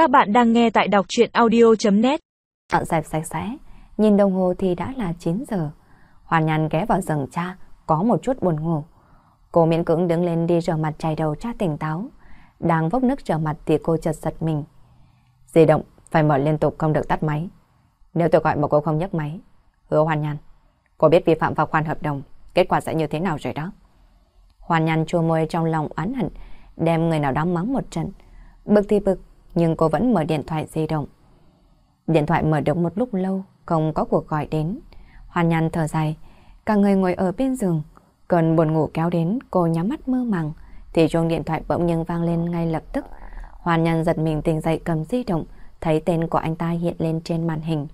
Các bạn đang nghe tại đọc chuyện audio.net Dọn dẹp sạch sẽ, nhìn đồng hồ thì đã là 9 giờ. Hoàn nhàn ghé vào giường cha, có một chút buồn ngủ. Cô miễn cưỡng đứng lên đi rửa mặt chải đầu cha tỉnh táo. Đang vốc nước rửa mặt thì cô chợt giật mình. Di động, phải mở liên tục không được tắt máy. Nếu tôi gọi mà cô không nhấc máy, hứa Hoàn nhàn. Cô biết vi phạm vào khoản hợp đồng, kết quả sẽ như thế nào rồi đó. Hoàn nhàn chua môi trong lòng oán hận, đem người nào đó mắng một trận. Bực thì bực, nhưng cô vẫn mở điện thoại di động. Điện thoại mở được một lúc lâu, không có cuộc gọi đến. Hoàn Nhan thở dài, cả người ngồi ở bên giường. Cơn buồn ngủ kéo đến, cô nhắm mắt mơ màng, thì chuông điện thoại bỗng nhiên vang lên ngay lập tức. Hoàn Nhan giật mình tỉnh dậy cầm di động, thấy tên của anh ta hiện lên trên màn hình.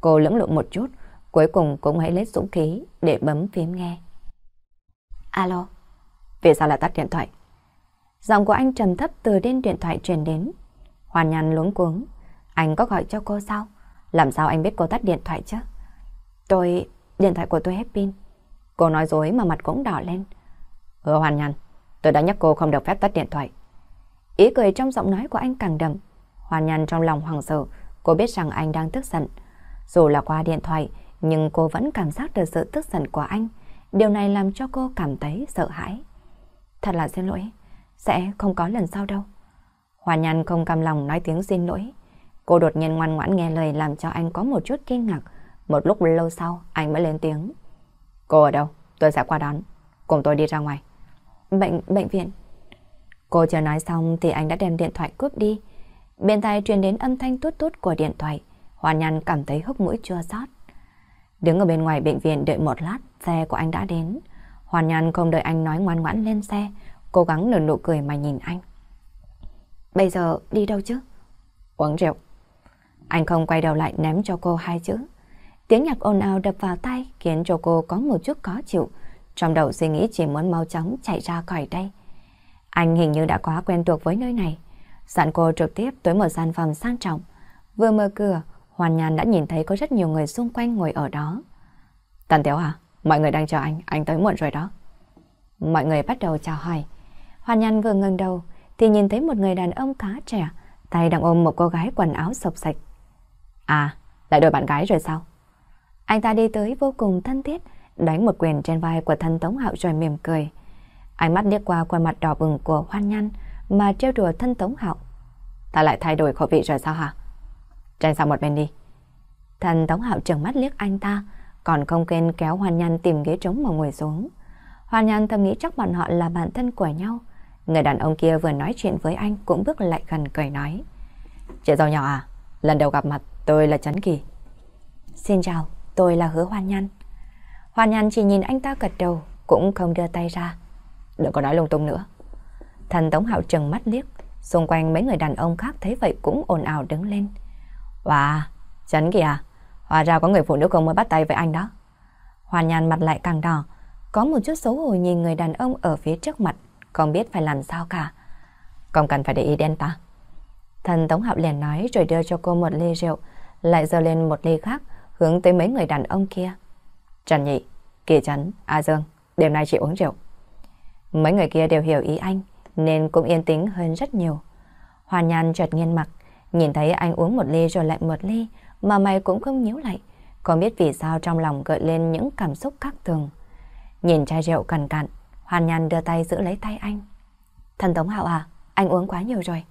Cô lưỡng lự một chút, cuối cùng cũng hãy lấy dũng khí để bấm phím nghe. Alo, vì sao lại tắt điện thoại? Giọng của anh trầm thấp từ trên điện thoại truyền đến. Hoàn Nhan luống cuống. Anh có gọi cho cô sao? Làm sao anh biết cô tắt điện thoại chứ? Tôi... điện thoại của tôi hết pin. Cô nói dối mà mặt cũng đỏ lên. Ừ Hoàn Nhan, tôi đã nhắc cô không được phép tắt điện thoại. Ý cười trong giọng nói của anh càng đậm. Hoàn Nhan trong lòng hoàng sợ, cô biết rằng anh đang tức giận. Dù là qua điện thoại, nhưng cô vẫn cảm giác được sự tức giận của anh. Điều này làm cho cô cảm thấy sợ hãi. Thật là xin lỗi, sẽ không có lần sau đâu. Hòa Nhan không cam lòng nói tiếng xin lỗi. Cô đột nhiên ngoan ngoãn nghe lời làm cho anh có một chút kinh ngạc. Một lúc lâu sau, anh mới lên tiếng. Cô ở đâu? Tôi sẽ qua đón. Cùng tôi đi ra ngoài. Bệnh, bệnh viện. Cô chưa nói xong thì anh đã đem điện thoại cướp đi. Bên tai truyền đến âm thanh tút tút của điện thoại. Hòa Nhan cảm thấy hốc mũi chua xót. Đứng ở bên ngoài bệnh viện đợi một lát, xe của anh đã đến. Hoàn Nhan không đợi anh nói ngoan ngoãn lên xe, cố gắng nở nụ cười mà nhìn anh. Bây giờ đi đâu chứ? Uống rượu. Anh không quay đầu lại ném cho cô hai chữ. Tiếng nhạc ồn ào đập vào tay khiến cho cô có một chút khó chịu. Trong đầu suy nghĩ chỉ muốn mau chóng chạy ra khỏi đây. Anh hình như đã quá quen thuộc với nơi này. Dặn cô trực tiếp tới một gian phòng sang trọng. Vừa mở cửa, Hoàn Nhan đã nhìn thấy có rất nhiều người xung quanh ngồi ở đó. Tần Tiếu à? Mọi người đang chờ anh, anh tới muộn rồi đó. Mọi người bắt đầu chào hỏi. Hoàn Nhan vừa ngẩng đầu thì nhìn thấy một người đàn ông khá trẻ, tay đang ôm một cô gái quần áo sộc sạch. À, lại đôi bạn gái rồi sao? Anh ta đi tới vô cùng thân thiết, đánh một quyền trên vai của thân Tống Hạo rồi mỉm cười. Ánh mắt liếc qua khuôn mặt đỏ bừng của Hoan Nhan mà trêu đùa thân Tống Hạo. Ta lại thay đổi khẩu vị rồi sao hả? Tranh sang một bên đi. Thần Tống Hạo trừng mắt liếc anh ta, còn không quên kéo Hoan Nhan tìm ghế trống mà ngồi xuống. Hoan Nhan thầm nghĩ chắc bọn họ là bạn thân của nhau. Người đàn ông kia vừa nói chuyện với anh cũng bước lại gần cười nói. Chị dâu nhỏ à, lần đầu gặp mặt tôi là Trấn Kỳ. Xin chào, tôi là Hứa hoan Nhan. hoan Nhan chỉ nhìn anh ta gật đầu, cũng không đưa tay ra. Đừng có nói lung tung nữa. Thần Tống Hạo trừng mắt liếc, xung quanh mấy người đàn ông khác thấy vậy cũng ồn ào đứng lên. Wow, Trấn Kỳ à, Hóa ra có người phụ nữ không mới bắt tay với anh đó. hoan nhàn mặt lại càng đỏ, có một chút xấu hổ nhìn người đàn ông ở phía trước mặt, không biết phải làm sao cả. Không cần phải để ý đến ta. Thần Tống Hạo liền nói rồi đưa cho cô một ly rượu, lại dơ lên một ly khác, hướng tới mấy người đàn ông kia. Trần Nhị, Kỳ Trấn, A Dương, đêm nay chị uống rượu. Mấy người kia đều hiểu ý anh, nên cũng yên tĩnh hơn rất nhiều. Hoàn nhàn chợt nghiêng mặt, nhìn thấy anh uống một ly rồi lại một ly, mà mày cũng không nhíu lại. Không biết vì sao trong lòng gợi lên những cảm xúc khác thường. Nhìn chai rượu cẩn cạn, Hoàn nhàn đưa tay giữ lấy tay anh. Thần Tống Hạo à, anh uống quá nhiều rồi.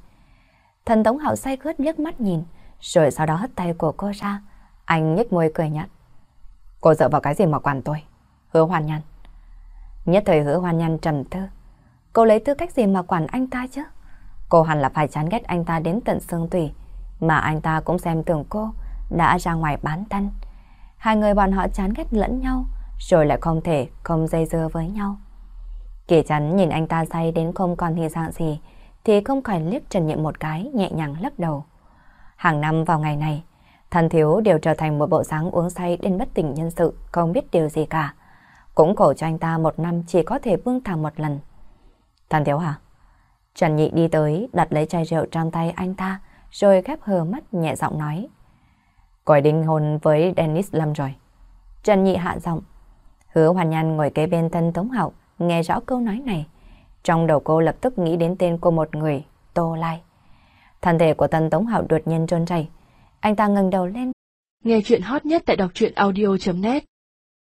Thần Tống Hạo say khướt liếc mắt nhìn, rồi sau đó hất tay của cô ra. Anh nhếch môi cười nhạt. Cô dựa vào cái gì mà quản tôi? Hứa Hoàn nhàn. Nhất thời hứa Hoàn nhàn trầm tư. Cô lấy tư cách gì mà quản anh ta chứ? Cô hẳn là phải chán ghét anh ta đến tận xương tủy, mà anh ta cũng xem tưởng cô đã ra ngoài bán thân. Hai người bọn họ chán ghét lẫn nhau, rồi lại không thể không dây dưa với nhau. Kỳ chắn nhìn anh ta say đến không còn hình dạng gì, thì không khỏi liếc Trần Nhiệm một cái, nhẹ nhàng lắc đầu. Hàng năm vào ngày này, thần thiếu đều trở thành một bộ dáng uống say đến bất tỉnh nhân sự, không biết điều gì cả. Cũng khổ cho anh ta một năm chỉ có thể vương thẳng một lần. Thần thiếu hả? Trần Nhị đi tới, đặt lấy chai rượu trong tay anh ta, rồi khép hờ mắt nhẹ giọng nói. Còi đính hôn với Dennis Lâm rồi. Trần Nhị hạ giọng. Hứa Hoàn Nhan ngồi kế bên thân Tống hậu nghe rõ câu nói này. Trong đầu cô lập tức nghĩ đến tên của một người, Tô Lai. Thân thể của Tần Tống Hạo đột nhiên trôn chảy. Anh ta ngẩng đầu lên. Nghe chuyện hot nhất tại đọc truyện audio.net